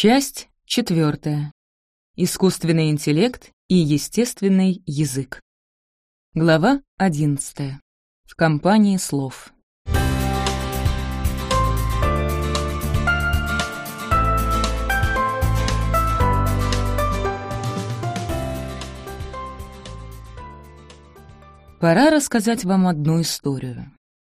Часть четвертая. Искусственный интеллект и естественный язык. Глава одиннадцатая. В компании слов. Пора рассказать вам одну историю.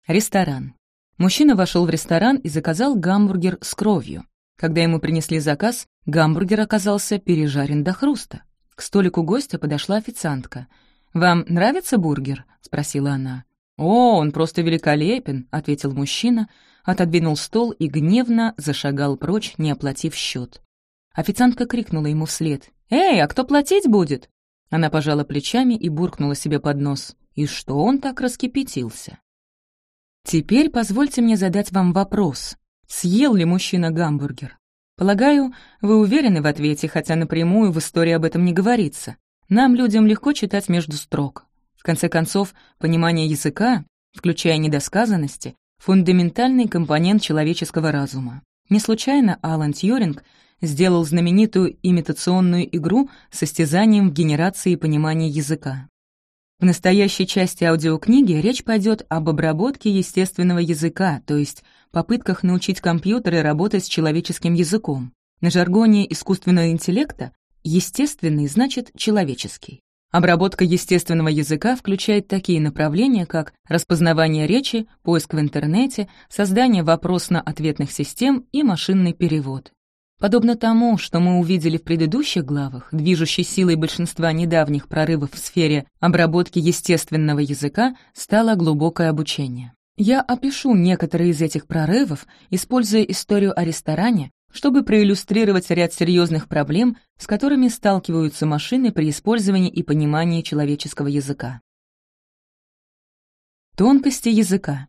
Ресторан. Мужчина вошел в ресторан и заказал гамбургер с кровью. Когда ему принесли заказ, гамбургер оказался пережарен до хруста. К столику гостя подошла официантка. «Вам нравится бургер?» — спросила она. «О, он просто великолепен», — ответил мужчина, отодвинул стол и гневно зашагал прочь, не оплатив счет. Официантка крикнула ему вслед. «Эй, а кто платить будет?» Она пожала плечами и буркнула себе под нос. И что он так раскипятился? Теперь позвольте мне задать вам вопрос. Съел ли мужчина гамбургер? Полагаю, вы уверены в ответе, хотя напрямую в истории об этом не говорится. Нам, людям, легко читать между строк. В конце концов, понимание языка, включая недосказанности, фундаментальный компонент человеческого разума. Не случайно Алан Тьюринг сделал знаменитую имитационную игру с состязанием в генерации понимания языка. В настоящей части аудиокниги речь пойдет об обработке естественного языка, то есть попытках научить компьютеры работать с человеческим языком. На жаргоне искусственного интеллекта естественный значит человеческий. Обработка естественного языка включает такие направления, как распознавание речи, поиск в интернете, создание вопросно-ответных систем и машинный перевод. Подобно тому, что мы увидели в предыдущих главах, движущей силой большинства недавних прорывов в сфере обработки естественного языка стало глубокое обучение. Я опишу некоторые из этих прорывов, используя историю о ресторане, чтобы проиллюстрировать ряд серьезных проблем, с которыми сталкиваются машины при использовании и понимании человеческого языка. Тонкости языка.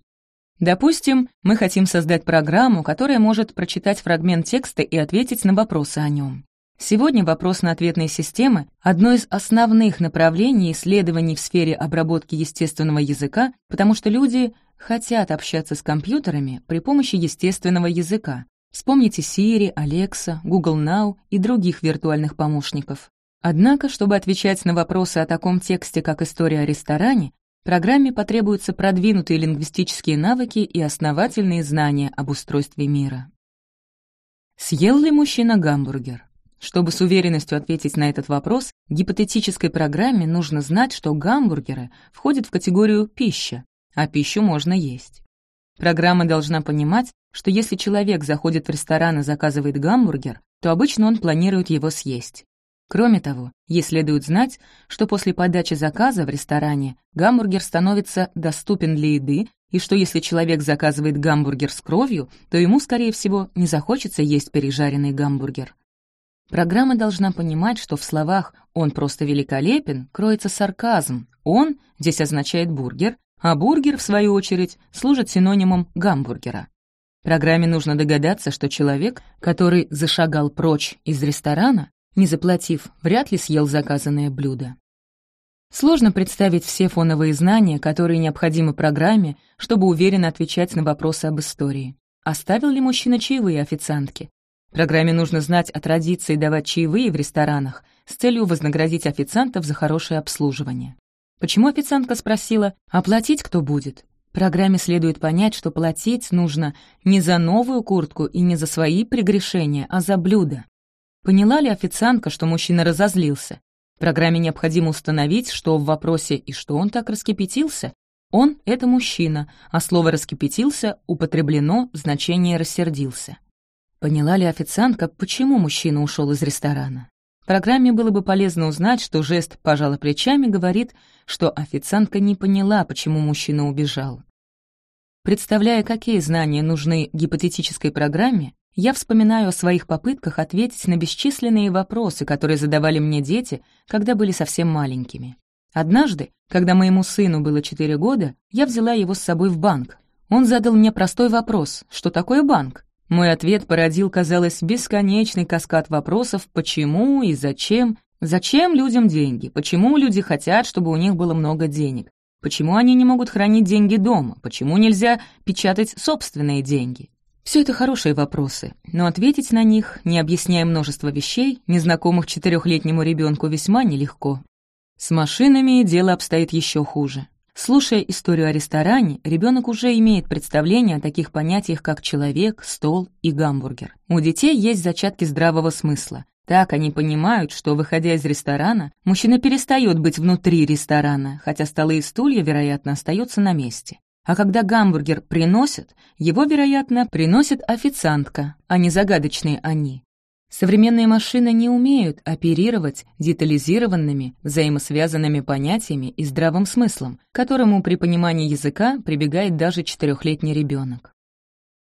Допустим, мы хотим создать программу, которая может прочитать фрагмент текста и ответить на вопросы о нем. Сегодня вопрос-на-ответные системы — одно из основных направлений исследований в сфере обработки естественного языка, потому что люди хотят общаться с компьютерами при помощи естественного языка. Вспомните Siri, Alexa, Google Now и других виртуальных помощников. Однако, чтобы отвечать на вопросы о таком тексте, как история о ресторане, Программе потребуются продвинутые лингвистические навыки и основательные знания об устройстве мира. Съел ли мужчина гамбургер? Чтобы с уверенностью ответить на этот вопрос, гипотетической программе нужно знать, что гамбургеры входят в категорию «пища», а пищу можно есть. Программа должна понимать, что если человек заходит в ресторан и заказывает гамбургер, то обычно он планирует его съесть. Кроме того, ей следует знать, что после подачи заказа в ресторане гамбургер становится доступен для еды, и что если человек заказывает гамбургер с кровью, то ему, скорее всего, не захочется есть пережаренный гамбургер. Программа должна понимать, что в словах «он просто великолепен» кроется сарказм. «Он» здесь означает бургер, а бургер, в свою очередь, служит синонимом гамбургера. Программе нужно догадаться, что человек, который зашагал прочь из ресторана, не заплатив, вряд ли съел заказанное блюдо. Сложно представить все фоновые знания, которые необходимы программе, чтобы уверенно отвечать на вопросы об истории. Оставил ли мужчина чаевые официантке? Программе нужно знать о традиции давать чаевые в ресторанах с целью вознаградить официантов за хорошее обслуживание. Почему официантка спросила, оплатить кто будет? Программе следует понять, что платить нужно не за новую куртку и не за свои прегрешения, а за блюдо. Поняла ли официантка, что мужчина разозлился? Программе необходимо установить, что в вопросе «и что он так раскипятился?» Он — это мужчина, а слово «раскипятился» употреблено в значении «рассердился». Поняла ли официантка, почему мужчина ушел из ресторана? Программе было бы полезно узнать, что жест «пожала плечами» говорит, что официантка не поняла, почему мужчина убежал. Представляя, какие знания нужны гипотетической программе, я вспоминаю о своих попытках ответить на бесчисленные вопросы, которые задавали мне дети, когда были совсем маленькими. Однажды, когда моему сыну было 4 года, я взяла его с собой в банк. Он задал мне простой вопрос, что такое банк? Мой ответ породил, казалось, бесконечный каскад вопросов «почему» и «зачем?». Зачем людям деньги? Почему люди хотят, чтобы у них было много денег? Почему они не могут хранить деньги дома? Почему нельзя печатать собственные деньги? Все это хорошие вопросы, но ответить на них, не объясняя множество вещей, незнакомых четырехлетнему ребенку весьма нелегко. С машинами дело обстоит еще хуже. Слушая историю о ресторане, ребенок уже имеет представление о таких понятиях, как человек, стол и гамбургер. У детей есть зачатки здравого смысла. Так они понимают, что, выходя из ресторана, мужчина перестает быть внутри ресторана, хотя столы и стулья, вероятно, остаются на месте. А когда гамбургер приносят, его, вероятно, приносит официантка, а не загадочные они. Современные машины не умеют оперировать детализированными, взаимосвязанными понятиями и здравым смыслом, к которому при понимании языка прибегает даже четырехлетний ребенок.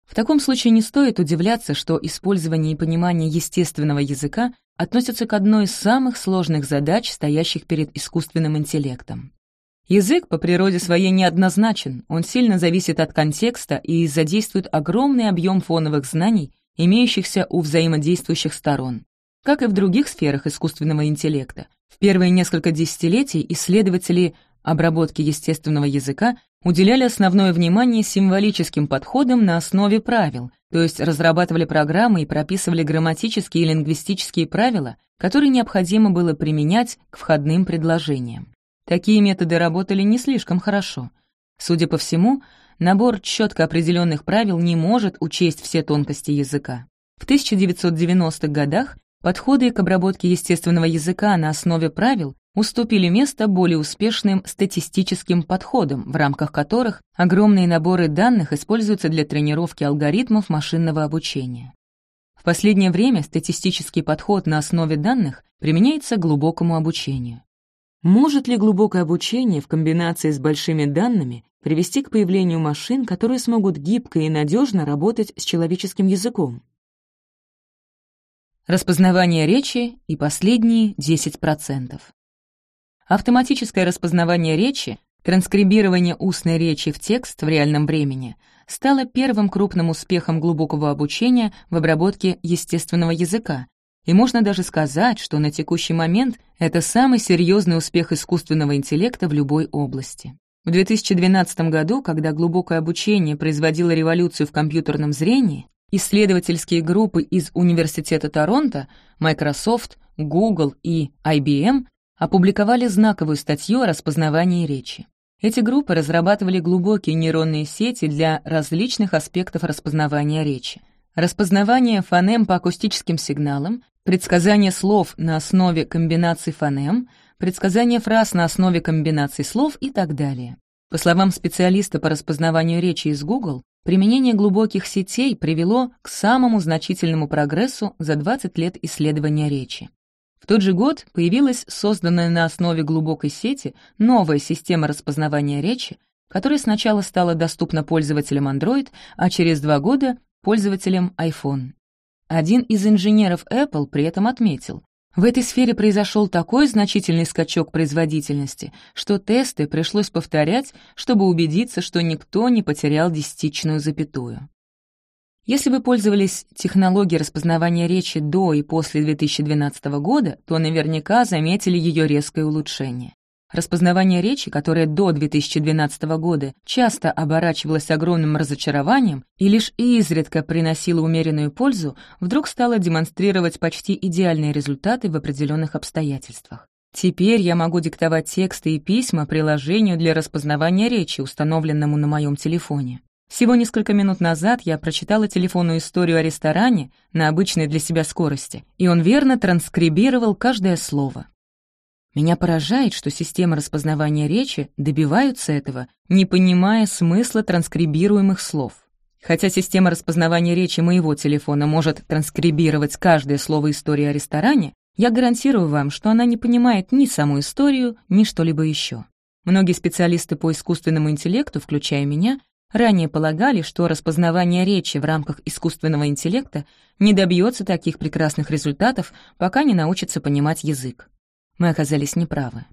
В таком случае не стоит удивляться, что использование и понимание естественного языка относятся к одной из самых сложных задач, стоящих перед искусственным интеллектом. Язык по природе своей неоднозначен, он сильно зависит от контекста и задействует огромный объем фоновых знаний, имеющихся у взаимодействующих сторон. Как и в других сферах искусственного интеллекта, в первые несколько десятилетий исследователи обработки естественного языка уделяли основное внимание символическим подходам на основе правил, то есть разрабатывали программы и прописывали грамматические и лингвистические правила, которые необходимо было применять к входным предложениям. Такие методы работали не слишком хорошо. Судя по всему, набор четко определенных правил не может учесть все тонкости языка. В 1990-х годах подходы к обработке естественного языка на основе правил уступили место более успешным статистическим подходам, в рамках которых огромные наборы данных используются для тренировки алгоритмов машинного обучения. В последнее время статистический подход на основе данных применяется к глубокому обучению. Может ли глубокое обучение в комбинации с большими данными привести к появлению машин, которые смогут гибко и надежно работать с человеческим языком? Распознавание речи и последние 10%. Автоматическое распознавание речи, транскрибирование устной речи в текст в реальном времени стало первым крупным успехом глубокого обучения в обработке естественного языка, и можно даже сказать, что на текущий момент это самый серьезный успех искусственного интеллекта в любой области. В 2012 году, когда глубокое обучение производило революцию в компьютерном зрении, исследовательские группы из Университета Торонто, Microsoft, Google и IBM опубликовали знаковую статью о распознавании речи. Эти группы разрабатывали глубокие нейронные сети для различных аспектов распознавания речи. Распознавание фонем по акустическим сигналам, предсказание слов на основе комбинаций фонем, предсказание фраз на основе комбинаций слов и так далее. По словам специалиста по распознаванию речи из Google, применение глубоких сетей привело к самому значительному прогрессу за 20 лет исследования речи. В тот же год появилась созданная на основе глубокой сети новая система распознавания речи, которая сначала стала доступна пользователям Android, а через два года — пользователям iPhone. Один из инженеров Apple при этом отметил, в этой сфере произошел такой значительный скачок производительности, что тесты пришлось повторять, чтобы убедиться, что никто не потерял десятичную запятую. Если вы пользовались технологией распознавания речи до и после 2012 года, то наверняка заметили ее резкое улучшение. Распознавание речи, которое до 2012 года часто оборачивалось огромным разочарованием и лишь изредка приносило умеренную пользу, вдруг стало демонстрировать почти идеальные результаты в определенных обстоятельствах. Теперь я могу диктовать тексты и письма приложению для распознавания речи, установленному на моем телефоне. Всего несколько минут назад я прочитала телефонную историю о ресторане на обычной для себя скорости, и он верно транскрибировал каждое слово. Меня поражает, что системы распознавания речи добиваются этого, не понимая смысла транскрибируемых слов. Хотя система распознавания речи моего телефона может транскрибировать каждое слово истории о ресторане, я гарантирую вам, что она не понимает ни саму историю, ни что-либо еще. Многие специалисты по искусственному интеллекту, включая меня, ранее полагали, что распознавание речи в рамках искусственного интеллекта не добьется таких прекрасных результатов, пока не научится понимать язык мы оказались неправы.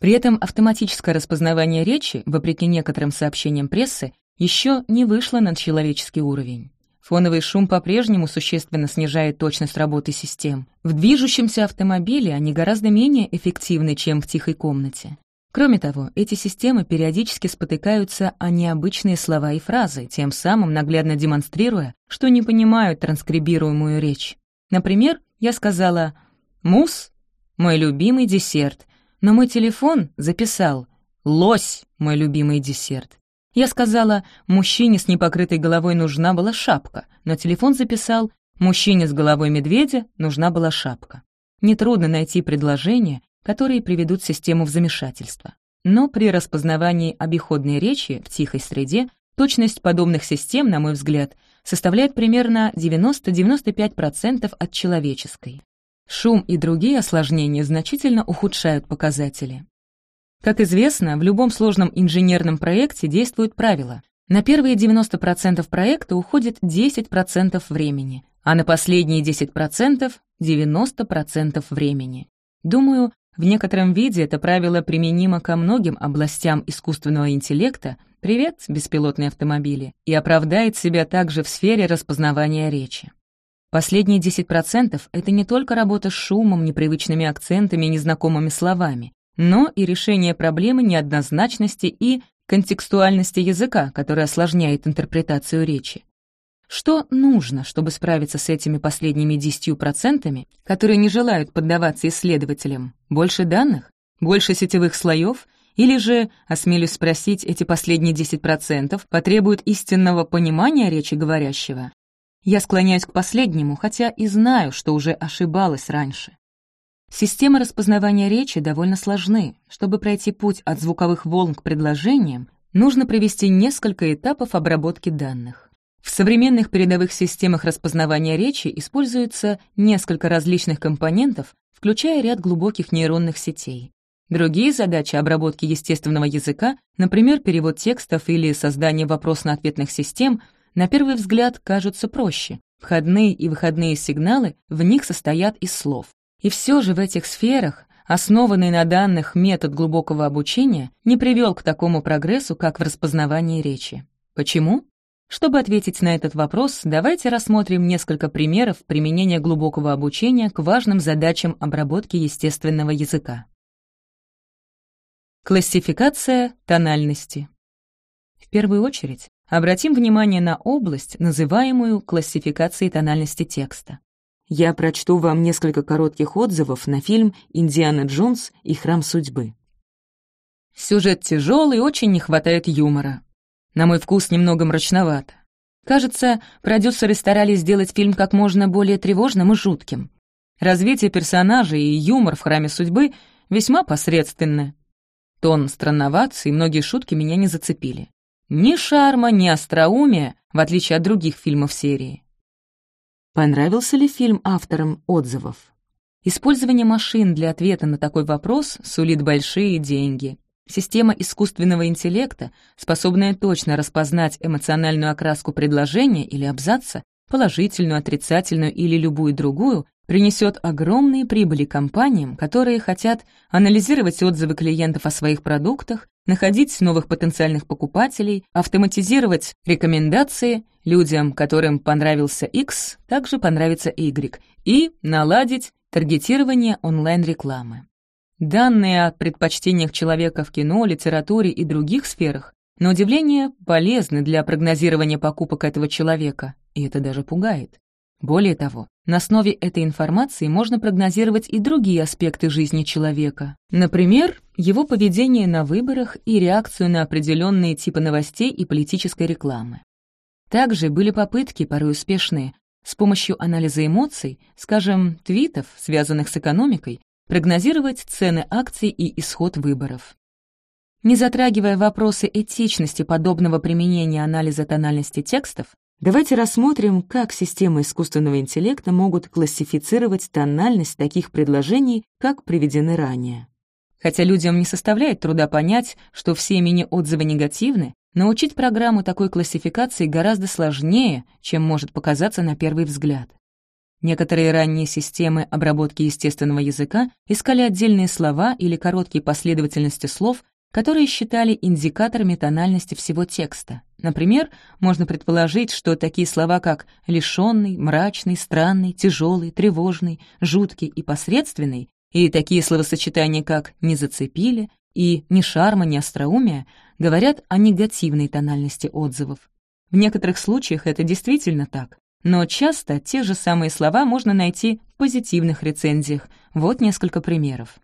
При этом автоматическое распознавание речи, вопреки некоторым сообщениям прессы, еще не вышло на человеческий уровень. Фоновый шум по-прежнему существенно снижает точность работы систем. В движущемся автомобиле они гораздо менее эффективны, чем в тихой комнате. Кроме того, эти системы периодически спотыкаются о необычные слова и фразы, тем самым наглядно демонстрируя, что не понимают транскрибируемую речь. Например, я сказала «мусс» — мой любимый десерт, но мой телефон записал «лось» — мой любимый десерт. Я сказала «мужчине с непокрытой головой нужна была шапка», но телефон записал «мужчине с головой медведя нужна была шапка». Нетрудно найти предложения, которые приведут систему в замешательство. Но при распознавании обиходной речи в тихой среде точность подобных систем, на мой взгляд, составляет примерно 90-95% от человеческой. Шум и другие осложнения значительно ухудшают показатели. Как известно, в любом сложном инженерном проекте действует правило. На первые 90% проекта уходит 10% времени, а на последние 10% — 90% времени. Думаю, в некотором виде это правило применимо ко многим областям искусственного интеллекта, привет, беспилотные автомобили, и оправдает себя также в сфере распознавания речи. Последние 10% — это не только работа с шумом, непривычными акцентами незнакомыми словами, но и решение проблемы неоднозначности и контекстуальности языка, которая осложняет интерпретацию речи. Что нужно, чтобы справиться с этими последними 10%, которые не желают поддаваться исследователям? Больше данных? Больше сетевых слоев? Или же, осмелюсь спросить, эти последние 10% потребуют истинного понимания речи говорящего? Я склоняюсь к последнему, хотя и знаю, что уже ошибалась раньше. Системы распознавания речи довольно сложны. Чтобы пройти путь от звуковых волн к предложениям, нужно провести несколько этапов обработки данных. В современных передовых системах распознавания речи используется несколько различных компонентов, включая ряд глубоких нейронных сетей. Другие задачи обработки естественного языка, например, перевод текстов или создание вопросно-ответных систем, на первый взгляд кажутся проще. Входные и выходные сигналы в них состоят из слов. И все же в этих сферах, основанный на данных метод глубокого обучения, не привел к такому прогрессу, как в распознавании речи. Почему? Чтобы ответить на этот вопрос, давайте рассмотрим несколько примеров применения глубокого обучения к важным задачам обработки естественного языка. Классификация тональности. В первую очередь, Обратим внимание на область, называемую классификацией тональности текста. Я прочту вам несколько коротких отзывов на фильм «Индиана Джонс и храм судьбы». Сюжет тяжелый, очень не хватает юмора. На мой вкус немного мрачновато. Кажется, продюсеры старались сделать фильм как можно более тревожным и жутким. Развитие персонажей и юмор в «Храме судьбы» весьма посредственны. Тон странноват, и многие шутки меня не зацепили. Ни шарма, ни остроумия, в отличие от других фильмов серии. Понравился ли фильм авторам отзывов? Использование машин для ответа на такой вопрос сулит большие деньги. Система искусственного интеллекта, способная точно распознать эмоциональную окраску предложения или абзаца, положительную, отрицательную или любую другую, принесет огромные прибыли компаниям, которые хотят анализировать отзывы клиентов о своих продуктах, находить новых потенциальных покупателей, автоматизировать рекомендации людям, которым понравился X, также понравится Y, и наладить таргетирование онлайн-рекламы. Данные о предпочтениях человека в кино, литературе и других сферах, на удивление, полезны для прогнозирования покупок этого человека, и это даже пугает. Более того, на основе этой информации можно прогнозировать и другие аспекты жизни человека. Например, его поведение на выборах и реакцию на определенные типы новостей и политической рекламы. Также были попытки, порой успешные, с помощью анализа эмоций, скажем, твитов, связанных с экономикой, прогнозировать цены акций и исход выборов. Не затрагивая вопросы этичности подобного применения анализа тональности текстов, Давайте рассмотрим, как системы искусственного интеллекта могут классифицировать тональность таких предложений, как приведены ранее. Хотя людям не составляет труда понять, что все мини-отзывы негативны, научить программу такой классификации гораздо сложнее, чем может показаться на первый взгляд. Некоторые ранние системы обработки естественного языка искали отдельные слова или короткие последовательности слов, которые считали индикаторами тональности всего текста. Например, можно предположить, что такие слова, как «лишённый», «мрачный», «странный», «тяжелый», «тревожный», «жуткий» и «посредственный» и такие словосочетания, как «не зацепили», и ни шарма, ни остроумия говорят о негативной тональности отзывов. В некоторых случаях это действительно так, но часто те же самые слова можно найти в позитивных рецензиях. Вот несколько примеров.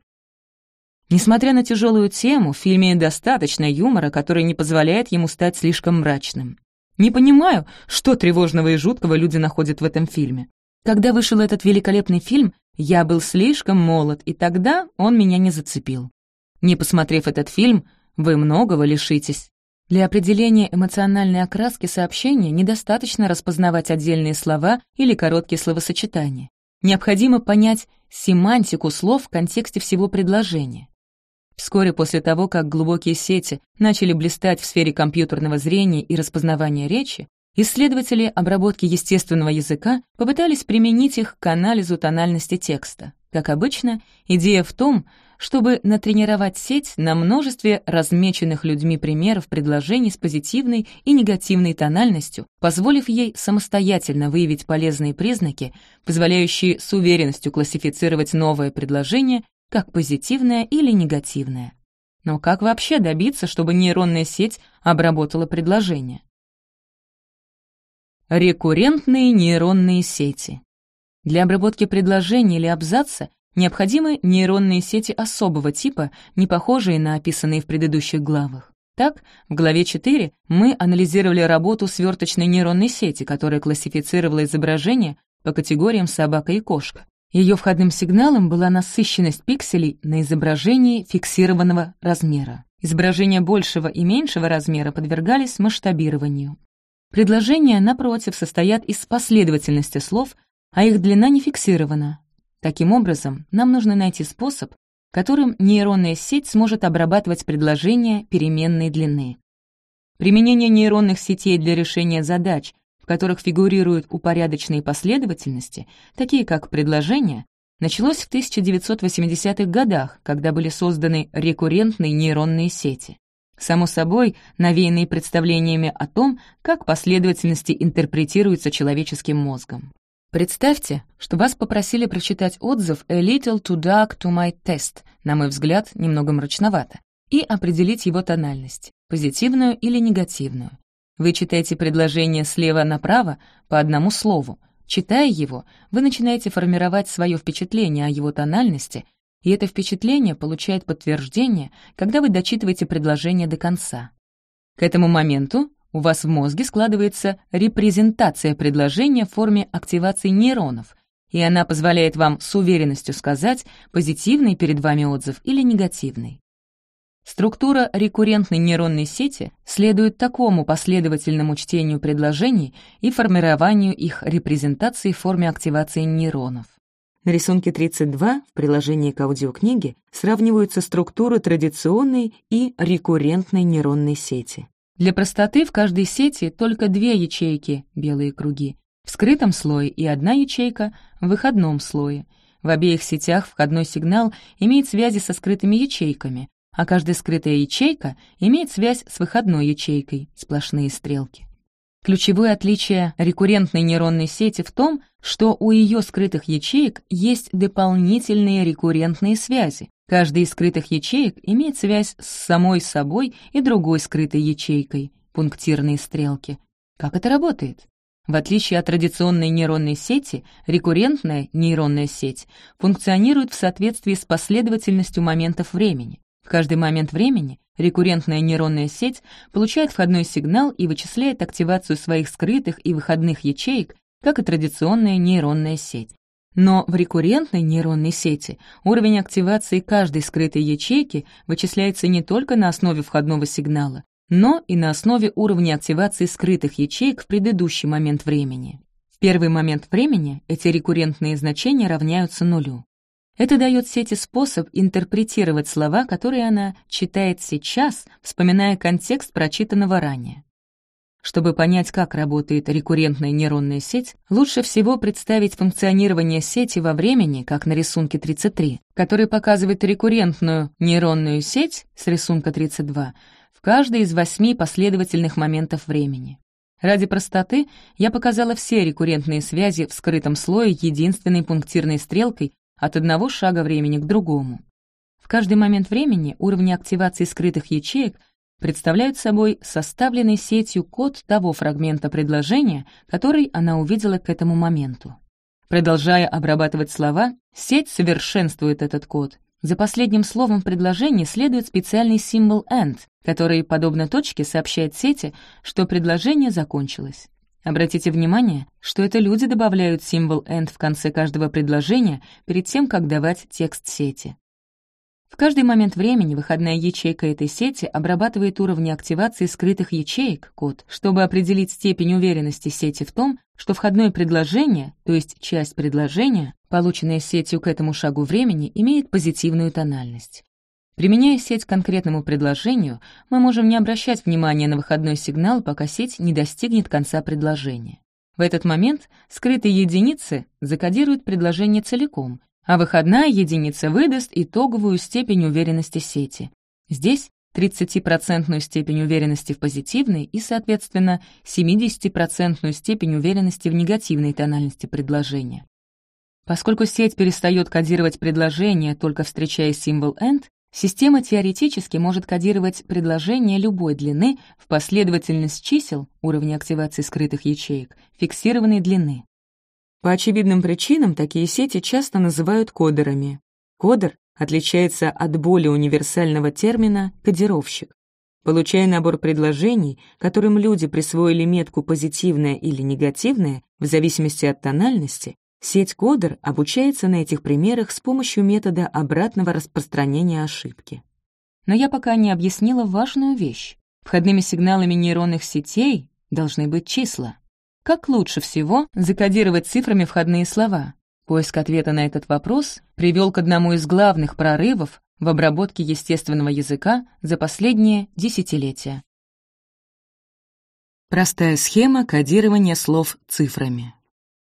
Несмотря на тяжелую тему, в фильме достаточно юмора, который не позволяет ему стать слишком мрачным. Не понимаю, что тревожного и жуткого люди находят в этом фильме. Когда вышел этот великолепный фильм, я был слишком молод, и тогда он меня не зацепил. Не посмотрев этот фильм, вы многого лишитесь. Для определения эмоциональной окраски сообщения недостаточно распознавать отдельные слова или короткие словосочетания. Необходимо понять семантику слов в контексте всего предложения. Вскоре после того, как глубокие сети начали блистать в сфере компьютерного зрения и распознавания речи, исследователи обработки естественного языка попытались применить их к анализу тональности текста. Как обычно, идея в том, чтобы натренировать сеть на множестве размеченных людьми примеров предложений с позитивной и негативной тональностью, позволив ей самостоятельно выявить полезные признаки, позволяющие с уверенностью классифицировать новое предложение как позитивное или негативное. Но как вообще добиться, чтобы нейронная сеть обработала предложение? Рекуррентные нейронные сети. Для обработки предложения или абзаца Необходимы нейронные сети особого типа, не похожие на описанные в предыдущих главах. Так, в главе 4 мы анализировали работу сверточной нейронной сети, которая классифицировала изображения по категориям собака и кошка. Ее входным сигналом была насыщенность пикселей на изображении фиксированного размера. Изображения большего и меньшего размера подвергались масштабированию. Предложения, напротив, состоят из последовательности слов, а их длина не фиксирована. Таким образом, нам нужно найти способ, которым нейронная сеть сможет обрабатывать предложения переменной длины. Применение нейронных сетей для решения задач, которых фигурируют упорядоченные последовательности, такие как предложения, началось в 1980-х годах, когда были созданы рекуррентные нейронные сети. Само собой, навеянные представлениями о том, как последовательности интерпретируются человеческим мозгом. Представьте, что вас попросили прочитать отзыв «A little too dark to my test», на мой взгляд, немного мрачновато, и определить его тональность, позитивную или негативную. Вы читаете предложение слева направо по одному слову. Читая его, вы начинаете формировать свое впечатление о его тональности, и это впечатление получает подтверждение, когда вы дочитываете предложение до конца. К этому моменту у вас в мозге складывается репрезентация предложения в форме активации нейронов, и она позволяет вам с уверенностью сказать, позитивный перед вами отзыв или негативный. Структура рекуррентной нейронной сети следует такому последовательному чтению предложений и формированию их репрезентации в форме активации нейронов. На рисунке 32 в приложении к аудиокниге сравниваются структуры традиционной и рекуррентной нейронной сети. Для простоты в каждой сети только две ячейки, белые круги, в скрытом слое и одна ячейка в выходном слое. В обеих сетях входной сигнал имеет связи со скрытыми ячейками, а каждая скрытая ячейка имеет связь с выходной ячейкой, сплошные стрелки. Ключевое отличие рекуррентной нейронной сети в том, что у ее скрытых ячеек есть дополнительные рекуррентные связи, Каждая из скрытых ячеек имеет связь с самой собой и другой скрытой ячейкой — пунктирные стрелки. Как это работает? В отличие от традиционной нейронной сети, рекуррентная нейронная сеть функционирует в соответствии с последовательностью моментов времени. В каждый момент времени рекуррентная нейронная сеть получает входной сигнал и вычисляет активацию своих скрытых и выходных ячеек, как и традиционная нейронная сеть. Но в рекуррентной нейронной сети уровень активации каждой скрытой ячейки вычисляется не только на основе входного сигнала, но и на основе уровня активации скрытых ячеек в предыдущий момент времени. В первый момент времени эти рекуррентные значения равняются нулю. Это дает сети способ интерпретировать слова, которые она читает сейчас, вспоминая контекст прочитанного ранее. Чтобы понять, как работает рекуррентная нейронная сеть, лучше всего представить функционирование сети во времени, как на рисунке 33, который показывает рекуррентную нейронную сеть с рисунка 32 в каждой из восьми последовательных моментов времени. Ради простоты я показала все рекуррентные связи в скрытом слое единственной пунктирной стрелкой от одного шага времени к другому каждый момент времени уровни активации скрытых ячеек представляют собой составленный сетью код того фрагмента предложения, который она увидела к этому моменту. Продолжая обрабатывать слова, сеть совершенствует этот код. За последним словом предложения следует специальный символ «and», который, подобно точке, сообщает сети, что предложение закончилось. Обратите внимание, что это люди добавляют символ «and» в конце каждого предложения перед тем, как давать текст сети. В каждый момент времени выходная ячейка этой сети обрабатывает уровни активации скрытых ячеек, код, чтобы определить степень уверенности сети в том, что входное предложение, то есть часть предложения, полученная сетью к этому шагу времени, имеет позитивную тональность. Применяя сеть к конкретному предложению, мы можем не обращать внимания на выходной сигнал, пока сеть не достигнет конца предложения. В этот момент скрытые единицы закодируют предложение целиком, а выходная единица выдаст итоговую степень уверенности сети. Здесь 30% степень уверенности в позитивной и, соответственно, 70% степень уверенности в негативной тональности предложения. Поскольку сеть перестает кодировать предложение, только встречая символ AND, система теоретически может кодировать предложение любой длины в последовательность чисел уровня активации скрытых ячеек фиксированной длины. По очевидным причинам такие сети часто называют кодерами. Кодер отличается от более универсального термина «кодировщик». Получая набор предложений, которым люди присвоили метку «позитивное» или «негативное» в зависимости от тональности, сеть кодер обучается на этих примерах с помощью метода обратного распространения ошибки. Но я пока не объяснила важную вещь. Входными сигналами нейронных сетей должны быть числа. Как лучше всего закодировать цифрами входные слова? Поиск ответа на этот вопрос привел к одному из главных прорывов в обработке естественного языка за последние десятилетия. Простая схема кодирования слов цифрами.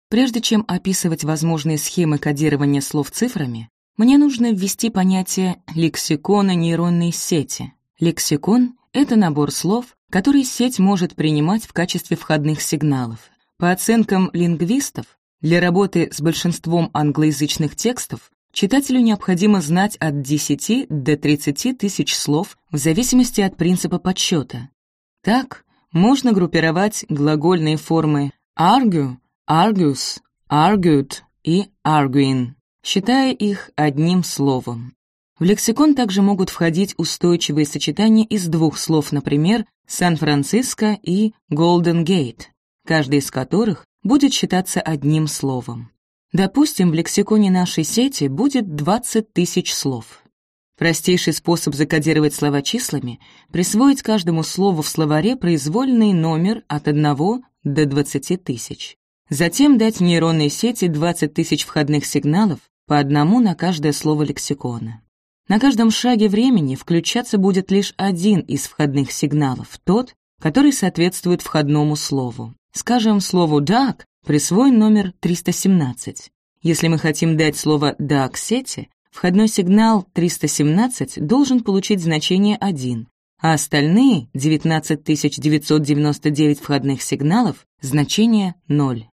Прежде чем описывать возможные схемы кодирования слов цифрами, мне нужно ввести понятие лексикона нейронной сети. Лексикон — это набор слов, который сеть может принимать в качестве входных сигналов. По оценкам лингвистов, для работы с большинством англоязычных текстов читателю необходимо знать от 10 до 30 тысяч слов в зависимости от принципа подсчета. Так, можно группировать глагольные формы argue, argues, argued и arguing, считая их одним словом. В лексикон также могут входить устойчивые сочетания из двух слов, например, Сан-Франциско и Голден Гейт, каждый из которых будет считаться одним словом. Допустим, в лексиконе нашей сети будет 20 тысяч слов. Простейший способ закодировать слова числами — присвоить каждому слову в словаре произвольный номер от 1 до 20 тысяч. Затем дать нейронной сети 20 тысяч входных сигналов по одному на каждое слово лексикона. На каждом шаге времени включаться будет лишь один из входных сигналов, тот, который соответствует входному слову. Скажем, слову «duck» присвоен номер 317. Если мы хотим дать слово «duck» сети, входной сигнал 317 должен получить значение 1, а остальные 19999 входных сигналов — значение 0.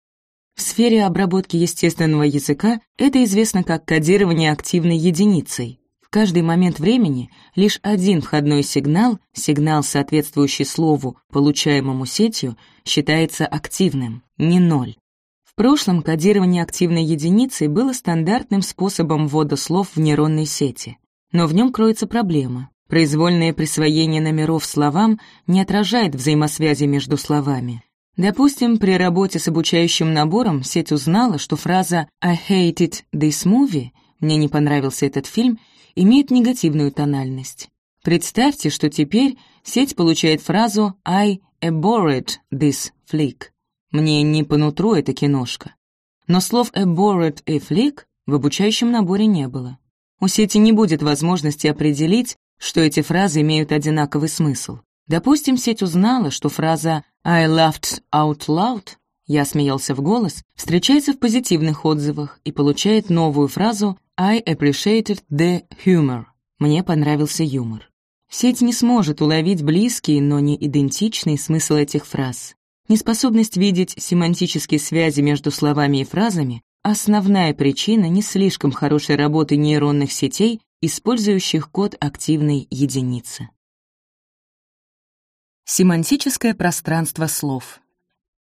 В сфере обработки естественного языка это известно как кодирование активной единицей каждый момент времени лишь один входной сигнал, сигнал, соответствующий слову, получаемому сетью, считается активным, не ноль. В прошлом кодирование активной единицы было стандартным способом ввода слов в нейронной сети. Но в нем кроется проблема. Произвольное присвоение номеров словам не отражает взаимосвязи между словами. Допустим, при работе с обучающим набором сеть узнала, что фраза «I hated this movie» «Мне не понравился этот фильм» имеет негативную тональность. Представьте, что теперь сеть получает фразу «I abhorred this flick». «Мне не по нутру эта киношка». Но слов «abhorred» и «flick» в обучающем наборе не было. У сети не будет возможности определить, что эти фразы имеют одинаковый смысл. Допустим, сеть узнала, что фраза «I laughed out loud» «Я смеялся в голос» встречается в позитивных отзывах и получает новую фразу I appreciated the humor. Мне понравился юмор. Сеть не сможет уловить близкий, но не идентичный смысл этих фраз. Неспособность видеть семантические связи между словами и фразами — основная причина не слишком хорошей работы нейронных сетей использующих код активной единицы. Семантическое пространство слов.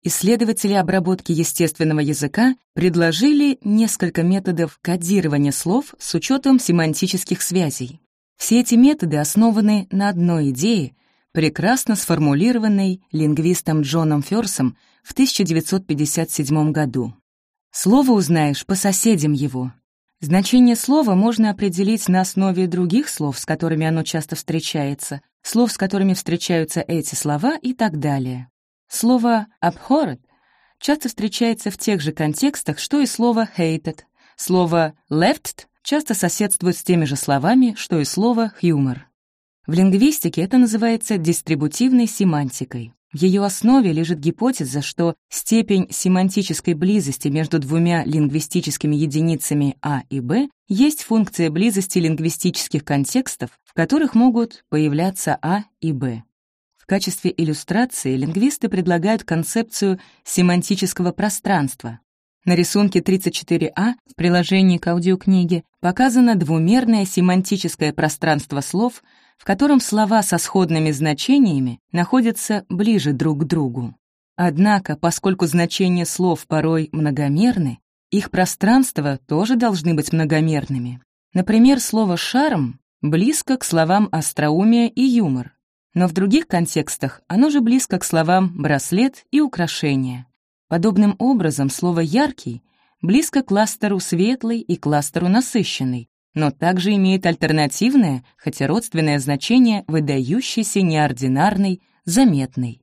Исследователи обработки естественного языка предложили несколько методов кодирования слов с учетом семантических связей. Все эти методы основаны на одной идее, прекрасно сформулированной лингвистом Джоном Ферсом в 1957 году. Слово узнаешь по соседям его. Значение слова можно определить на основе других слов, с которыми оно часто встречается, слов, с которыми встречаются эти слова и так далее. Слово «abhorred» часто встречается в тех же контекстах, что и слово «hated». Слово «left» часто соседствует с теми же словами, что и слово «humor». В лингвистике это называется дистрибутивной семантикой. В ее основе лежит гипотеза, что степень семантической близости между двумя лингвистическими единицами А и Б есть функция близости лингвистических контекстов, в которых могут появляться А и Б. В качестве иллюстрации лингвисты предлагают концепцию семантического пространства. На рисунке 34А в приложении к аудиокниге показано двумерное семантическое пространство слов — в котором слова со сходными значениями находятся ближе друг к другу. Однако, поскольку значения слов порой многомерны, их пространства тоже должны быть многомерными. Например, слово «шарм» близко к словам «остроумие» и «юмор», но в других контекстах оно же близко к словам «браслет» и «украшение». Подобным образом слово «яркий» близко к кластеру «светлый» и кластеру «насыщенный», но также имеет альтернативное, хотя родственное значение выдающийся, неординарный, заметный.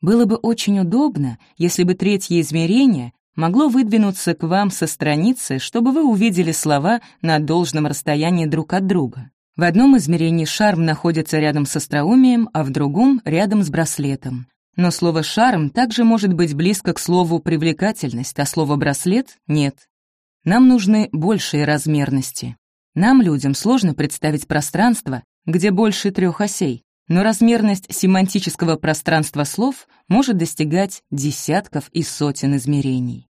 Было бы очень удобно, если бы третье измерение могло выдвинуться к вам со страницы, чтобы вы увидели слова на должном расстоянии друг от друга. В одном измерении шарм находится рядом с остроумием, а в другом — рядом с браслетом. Но слово «шарм» также может быть близко к слову «привлекательность», а слово «браслет» — нет. Нам нужны большие размерности. Нам, людям, сложно представить пространство, где больше трех осей, но размерность семантического пространства слов может достигать десятков и сотен измерений.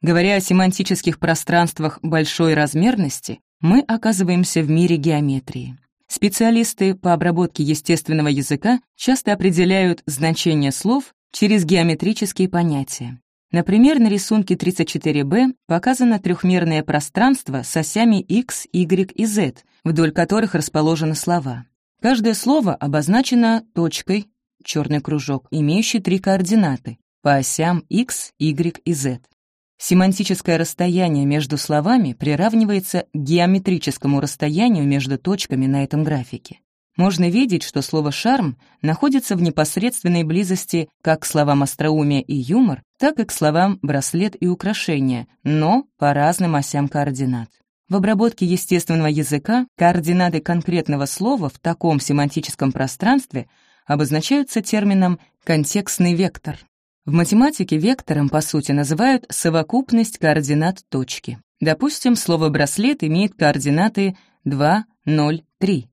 Говоря о семантических пространствах большой размерности, мы оказываемся в мире геометрии. Специалисты по обработке естественного языка часто определяют значение слов через геометрические понятия. Например, на рисунке 34Б показано трехмерное пространство с осями x, y и z, вдоль которых расположены слова. Каждое слово обозначено точкой, черный кружок, имеющий три координаты, по осям x, y и z. Семантическое расстояние между словами приравнивается к геометрическому расстоянию между точками на этом графике можно видеть, что слово «шарм» находится в непосредственной близости как к словам «остроумие» и «юмор», так и к словам «браслет» и «украшение», но по разным осям координат. В обработке естественного языка координаты конкретного слова в таком семантическом пространстве обозначаются термином «контекстный вектор». В математике вектором, по сути, называют совокупность координат точки. Допустим, слово «браслет» имеет координаты 2, 0, 3.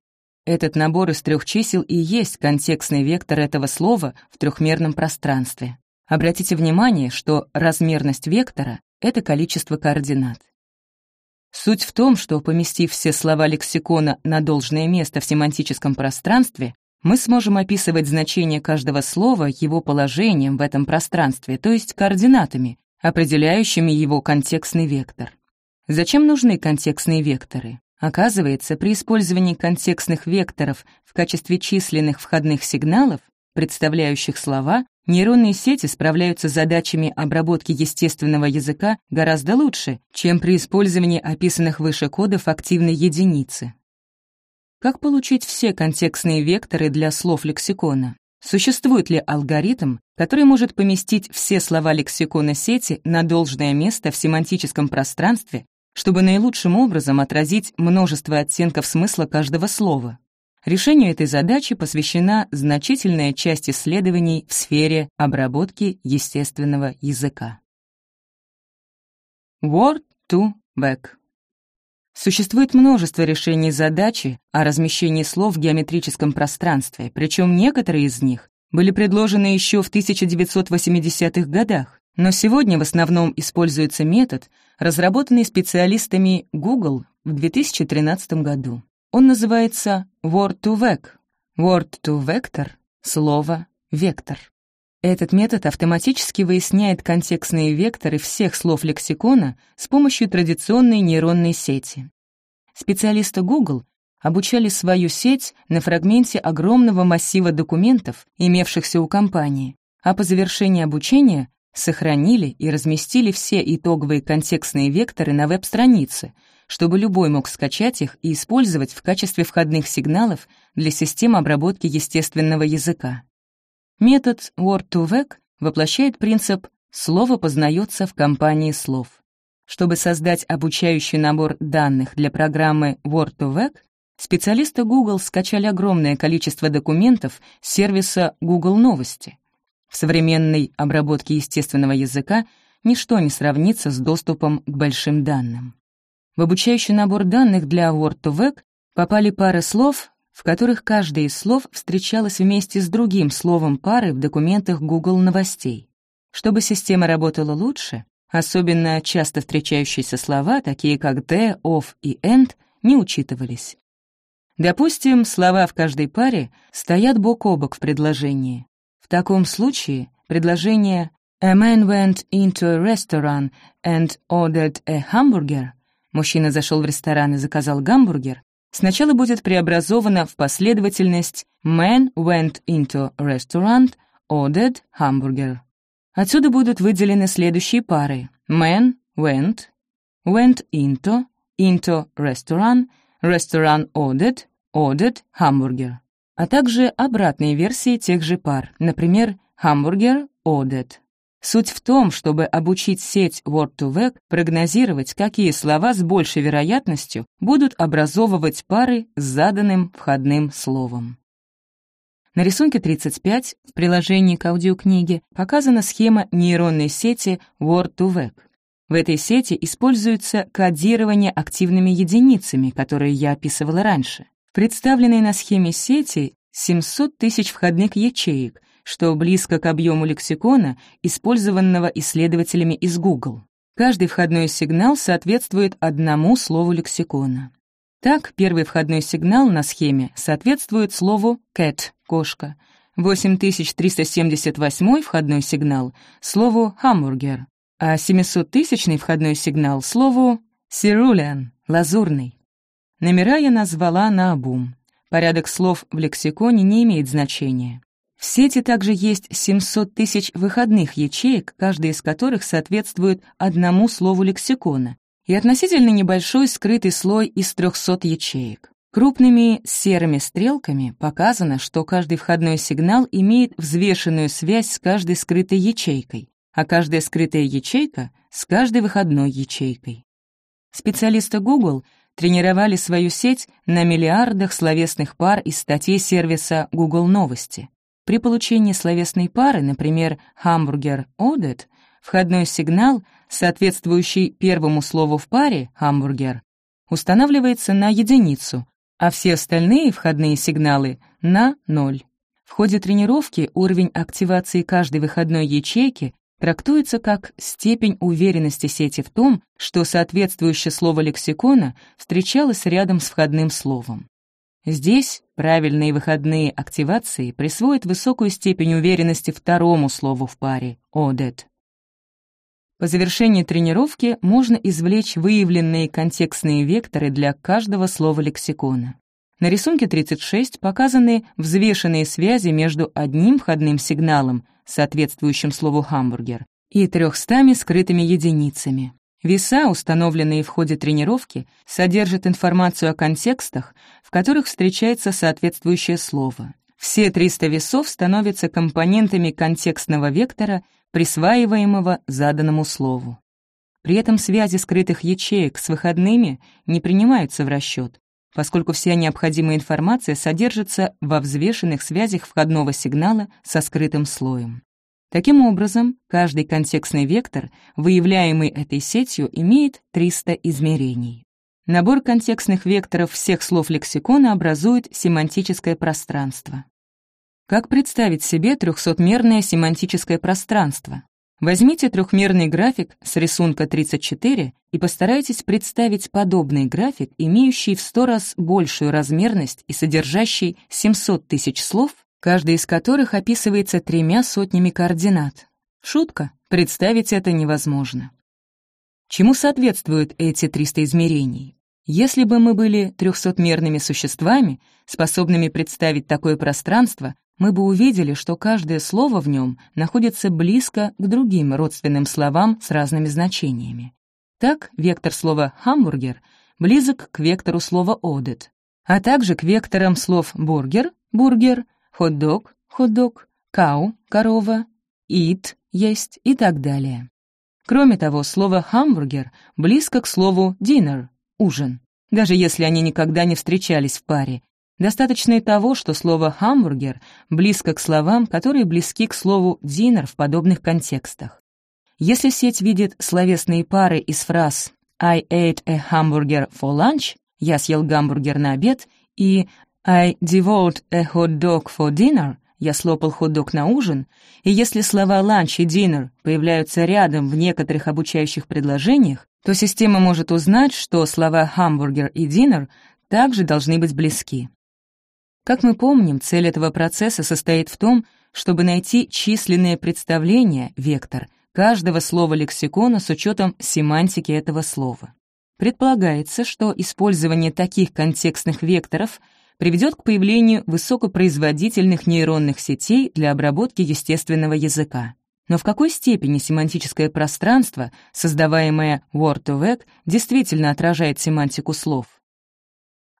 Этот набор из трех чисел и есть контекстный вектор этого слова в трехмерном пространстве. Обратите внимание, что размерность вектора — это количество координат. Суть в том, что, поместив все слова лексикона на должное место в семантическом пространстве, мы сможем описывать значение каждого слова его положением в этом пространстве, то есть координатами, определяющими его контекстный вектор. Зачем нужны контекстные векторы? Оказывается, при использовании контекстных векторов в качестве численных входных сигналов, представляющих слова, нейронные сети справляются с задачами обработки естественного языка гораздо лучше, чем при использовании описанных выше кодов активной единицы. Как получить все контекстные векторы для слов лексикона? Существует ли алгоритм, который может поместить все слова лексикона сети на должное место в семантическом пространстве чтобы наилучшим образом отразить множество оттенков смысла каждого слова. Решению этой задачи посвящена значительная часть исследований в сфере обработки естественного языка. Word to Back Существует множество решений задачи о размещении слов в геометрическом пространстве, причем некоторые из них были предложены еще в 1980-х годах. Но сегодня в основном используется метод, разработанный специалистами Google в 2013 году. Он называется Word-to-Vec. Word-to-Vector — слово «вектор». Этот метод автоматически выясняет контекстные векторы всех слов лексикона с помощью традиционной нейронной сети. Специалисты Google обучали свою сеть на фрагменте огромного массива документов, имевшихся у компании, а по завершении обучения сохранили и разместили все итоговые контекстные векторы на веб-странице, чтобы любой мог скачать их и использовать в качестве входных сигналов для систем обработки естественного языка. Метод Word-to-Vec воплощает принцип «слово познается в компании слов». Чтобы создать обучающий набор данных для программы Word2Vec, специалисты Google скачали огромное количество документов с сервиса Google Новости. В современной обработке естественного языка ничто не сравнится с доступом к большим данным. В обучающий набор данных для Word2Vec попали пары слов, в которых каждое из слов встречалось вместе с другим словом пары в документах Google новостей. Чтобы система работала лучше, особенно часто встречающиеся слова, такие как «the», «of» и «and», не учитывались. Допустим, слова в каждой паре стоят бок о бок в предложении. Таком случае предложение «A man went into a restaurant and ordered a hamburger» Мужчина зашел в ресторан и заказал гамбургер, сначала будет преобразовано в последовательность Man went into restaurant, ordered hamburger. Отсюда будут выделены следующие пары. Man went, went into, into restaurant, restaurant ordered, ordered hamburger. А также обратные версии тех же пар, например, hamburger ordered. Суть в том, чтобы обучить сеть Word2Vec прогнозировать, какие слова с большей вероятностью будут образовывать пары с заданным входным словом. На рисунке 35 в приложении к аудиокниге показана схема нейронной сети Word2Vec. В этой сети используется кодирование активными единицами, которые я описывала раньше. Представленной на схеме сети 700 тысяч входных ячеек, что близко к объему лексикона, использованного исследователями из Google. Каждый входной сигнал соответствует одному слову лексикона. Так, первый входной сигнал на схеме соответствует слову «cat» — «кошка», 8378 входной сигнал — слову «хамбургер», а 700-тысячный входной сигнал — слову «cerulean» — «лазурный». Номера я назвала наобум. Порядок слов в лексиконе не имеет значения. В сети также есть 700 тысяч выходных ячеек, каждая из которых соответствует одному слову лексикона, и относительно небольшой скрытый слой из 300 ячеек. Крупными серыми стрелками показано, что каждый входной сигнал имеет взвешенную связь с каждой скрытой ячейкой, а каждая скрытая ячейка — с каждой выходной ячейкой. Специалисты Google тренировали свою сеть на миллиардах словесных пар из статей сервиса Google Новости. При получении словесной пары, например, «хамбургер одет», входной сигнал, соответствующий первому слову в паре «хамбургер», устанавливается на единицу, а все остальные входные сигналы — на ноль. В ходе тренировки уровень активации каждой выходной ячейки трактуется как степень уверенности сети в том, что соответствующее слово лексикона встречалось рядом с входным словом. Здесь правильные выходные активации присвоят высокую степень уверенности второму слову в паре «одет». По завершении тренировки можно извлечь выявленные контекстные векторы для каждого слова лексикона. На рисунке 36 показаны взвешенные связи между одним входным сигналом, соответствующим слову «хамбургер», и трехстами скрытыми единицами. Веса, установленные в ходе тренировки, содержат информацию о контекстах, в которых встречается соответствующее слово. Все 300 весов становятся компонентами контекстного вектора, присваиваемого заданному слову. При этом связи скрытых ячеек с выходными не принимаются в расчет, поскольку вся необходимая информация содержится во взвешенных связях входного сигнала со скрытым слоем. Таким образом, каждый контекстный вектор, выявляемый этой сетью, имеет 300 измерений. Набор контекстных векторов всех слов лексикона образует семантическое пространство. Как представить себе трехсотмерное семантическое пространство? Возьмите трехмерный график с рисунка 34 и постарайтесь представить подобный график, имеющий в 100 раз большую размерность и содержащий 700 тысяч слов, каждый из которых описывается тремя сотнями координат. Шутка, представить это невозможно. Чему соответствуют эти 300 измерений? Если бы мы были трехсотмерными существами, способными представить такое пространство, мы бы увидели, что каждое слово в нем находится близко к другим родственным словам с разными значениями. Так, вектор слова «хамбургер» близок к вектору слова «одет», а также к векторам слов «бургер» — «бургер», «хот-дог» — «хот-дог», «кау» — «корова», «ит» — «есть» и так далее. Кроме того, слово «хамбургер» близко к слову «dinner» — «ужин», даже если они никогда не встречались в паре, Достаточно и того, что слово «хамбургер» близко к словам, которые близки к слову «динер» в подобных контекстах. Если сеть видит словесные пары из фраз «I ate a hamburger for lunch» — «Я съел гамбургер на обед» и «I devoured a hot dog for dinner» — «Я слопал хот-дог на ужин», и если слова «lunch» и «dinner» появляются рядом в некоторых обучающих предложениях, то система может узнать, что слова «хамбургер» и «dinner» также должны быть близки. Как мы помним, цель этого процесса состоит в том, чтобы найти численное представление, вектор, каждого слова лексикона с учетом семантики этого слова. Предполагается, что использование таких контекстных векторов приведет к появлению высокопроизводительных нейронных сетей для обработки естественного языка. Но в какой степени семантическое пространство, создаваемое Word2Vec, действительно отражает семантику слов?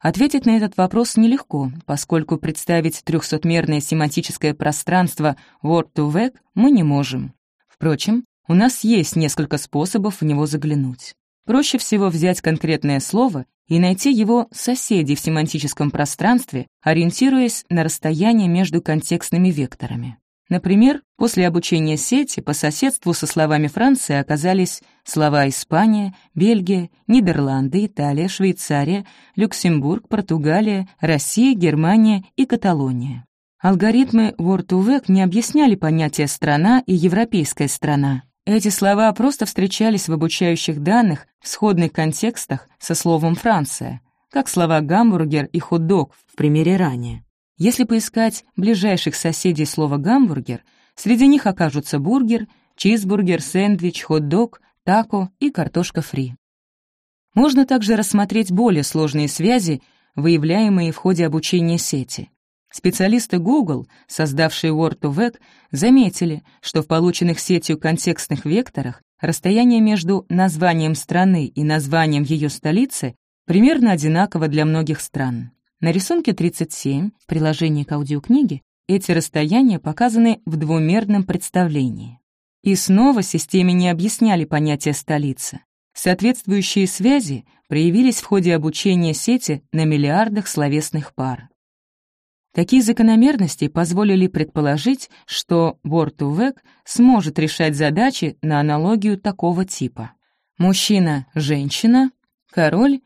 Ответить на этот вопрос нелегко, поскольку представить трехсотмерное семантическое пространство Word2Vec мы не можем. Впрочем, у нас есть несколько способов в него заглянуть. Проще всего взять конкретное слово и найти его соседей в семантическом пространстве, ориентируясь на расстояние между контекстными векторами. Например, после обучения сети по соседству со словами Франции оказались слова Испания, Бельгия, Нидерланды, Италия, Швейцария, Люксембург, Португалия, Россия, Германия и Каталония. Алгоритмы Word2Vec не объясняли понятия «страна» и «европейская страна». Эти слова просто встречались в обучающих данных в сходных контекстах со словом «Франция», как слова «гамбургер» и «хот-дог» в примере ранее. Если поискать ближайших соседей слова «гамбургер», среди них окажутся бургер, чизбургер, сэндвич, хот-дог, тако и картошка фри. Можно также рассмотреть более сложные связи, выявляемые в ходе обучения сети. Специалисты Google, создавшие Word2Vec, заметили, что в полученных сетью контекстных векторах расстояние между названием страны и названием ее столицы примерно одинаково для многих стран. На рисунке 37, в приложении к аудиокниге, эти расстояния показаны в двумерном представлении. И снова системе не объясняли понятие «столица». Соответствующие связи проявились в ходе обучения сети на миллиардах словесных пар. Такие закономерности позволили предположить, что Word2Vec сможет решать задачи на аналогию такого типа. Мужчина-женщина, король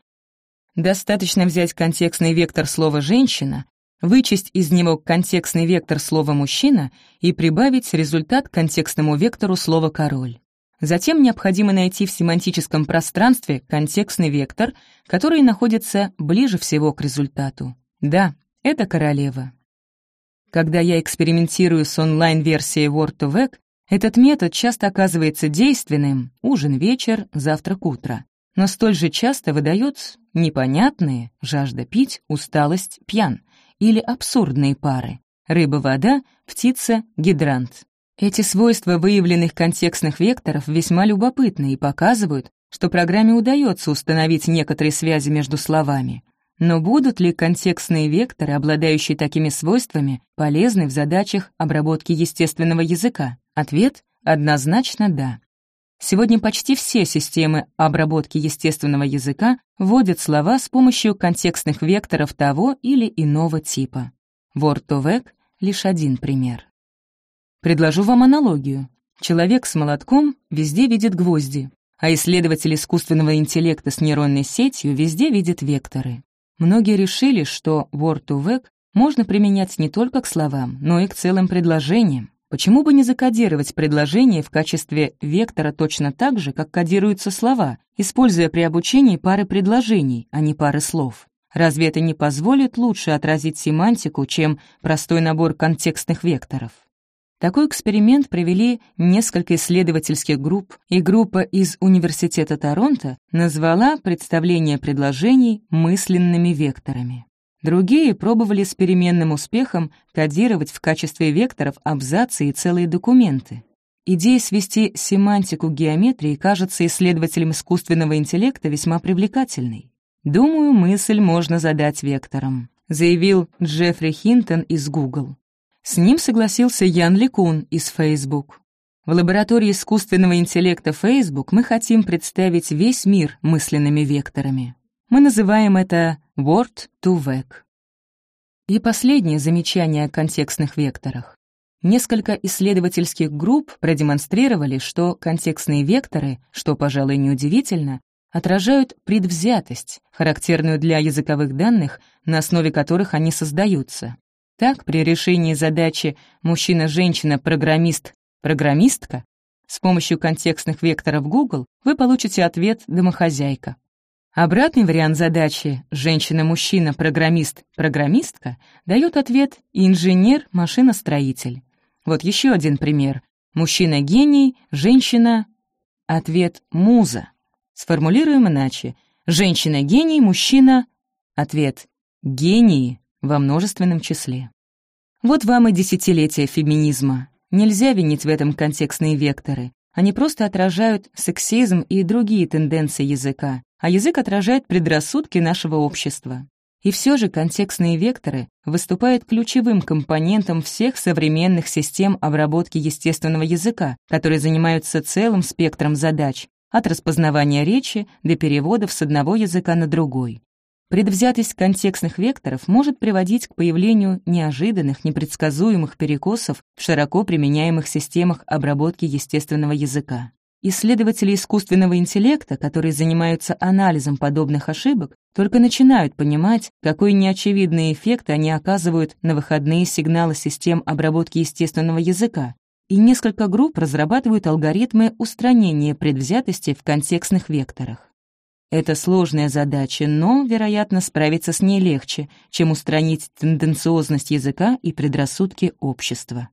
Достаточно взять контекстный вектор слова «женщина», вычесть из него контекстный вектор слова «мужчина» и прибавить результат к контекстному вектору слова «король». Затем необходимо найти в семантическом пространстве контекстный вектор, который находится ближе всего к результату. Да, это королева. Когда я экспериментирую с онлайн-версией Word2Vec, этот метод часто оказывается действенным ужин-вечер, завтрак-утро но столь же часто выдает непонятные «жажда пить», «усталость», «пьян» или абсурдные пары «рыба-вода», «птица-гидрант». Эти свойства выявленных контекстных векторов весьма любопытны и показывают, что программе удается установить некоторые связи между словами. Но будут ли контекстные векторы, обладающие такими свойствами, полезны в задачах обработки естественного языка? Ответ — однозначно да. Сегодня почти все системы обработки естественного языка вводят слова с помощью контекстных векторов того или иного типа. Word2Vec — лишь один пример. Предложу вам аналогию. Человек с молотком везде видит гвозди, а исследователь искусственного интеллекта с нейронной сетью везде видит векторы. Многие решили, что Word2Vec можно применять не только к словам, но и к целым предложениям. Почему бы не закодировать предложение в качестве вектора точно так же, как кодируются слова, используя при обучении пары предложений, а не пары слов? Разве это не позволит лучше отразить семантику, чем простой набор контекстных векторов? Такой эксперимент провели несколько исследовательских групп, и группа из Университета Торонто назвала представление предложений мысленными векторами. Другие пробовали с переменным успехом кодировать в качестве векторов абзацы и целые документы. Идея свести семантику геометрии кажется исследователям искусственного интеллекта весьма привлекательной. «Думаю, мысль можно задать вектором», заявил Джеффри Хинтон из Google. С ним согласился Ян Ликун из Facebook. В лаборатории искусственного интеллекта Facebook мы хотим представить весь мир мысленными векторами. Мы называем это Word to Vec. И последнее замечание о контекстных векторах. Несколько исследовательских групп продемонстрировали, что контекстные векторы, что, пожалуй, неудивительно, отражают предвзятость, характерную для языковых данных, на основе которых они создаются. Так, при решении задачи «мужчина-женщина, программист, программистка» с помощью контекстных векторов Google вы получите ответ «домохозяйка». Обратный вариант задачи «женщина-мужчина, программист, программистка» дает ответ «инженер-машиностроитель». Вот еще один пример. Мужчина-гений, женщина... Ответ «муза». Сформулируем иначе. Женщина-гений, мужчина... Ответ «гении» во множественном числе. Вот вам и десятилетие феминизма. Нельзя винить в этом контекстные векторы. Они просто отражают сексизм и другие тенденции языка, а язык отражает предрассудки нашего общества. И все же контекстные векторы выступают ключевым компонентом всех современных систем обработки естественного языка, которые занимаются целым спектром задач, от распознавания речи до переводов с одного языка на другой. Предвзятость контекстных векторов может приводить к появлению неожиданных, непредсказуемых перекосов в широко применяемых системах обработки естественного языка. Исследователи искусственного интеллекта, которые занимаются анализом подобных ошибок, только начинают понимать, какой неочевидный эффект они оказывают на выходные сигналы систем обработки естественного языка, и несколько групп разрабатывают алгоритмы устранения предвзятости в контекстных векторах. Это сложная задача, но, вероятно, справиться с ней легче, чем устранить тенденциозность языка и предрассудки общества.